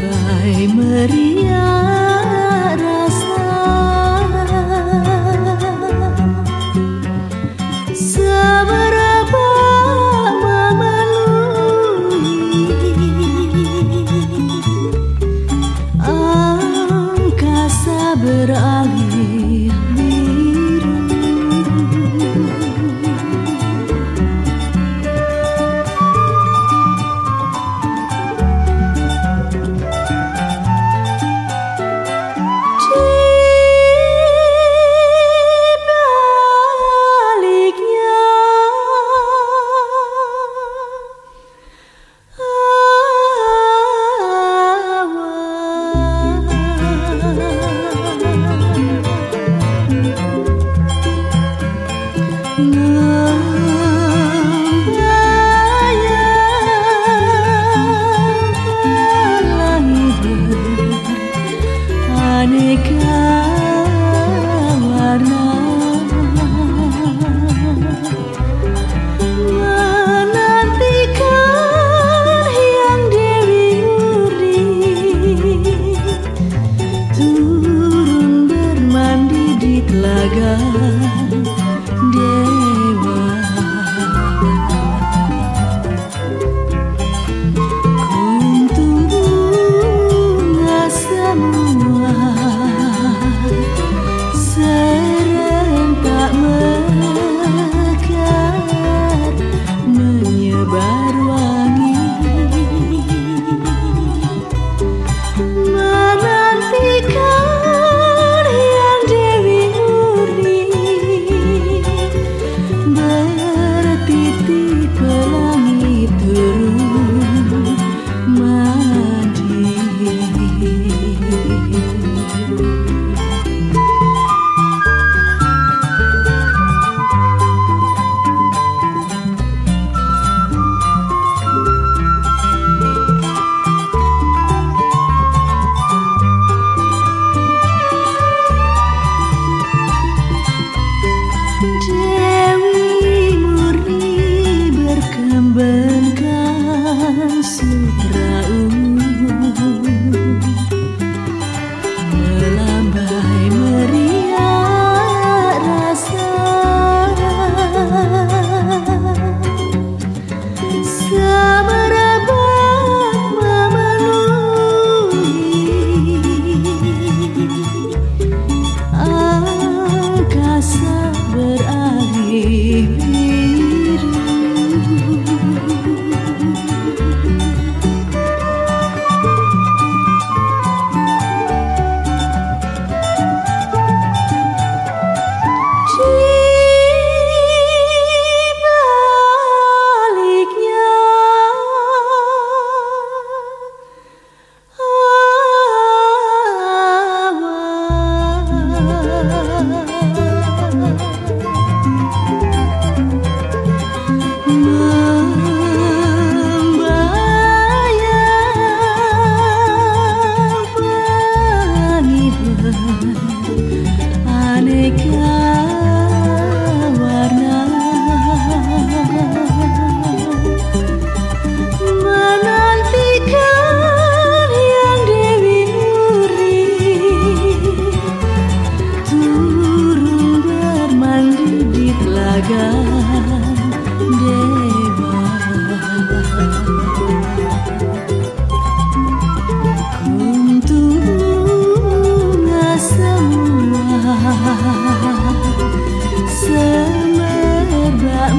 bài Maria.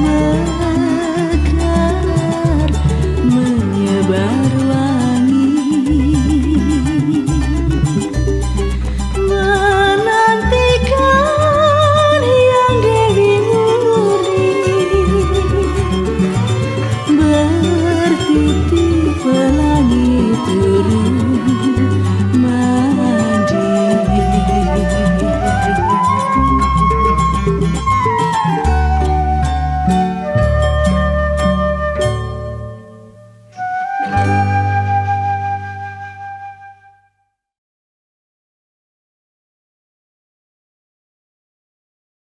么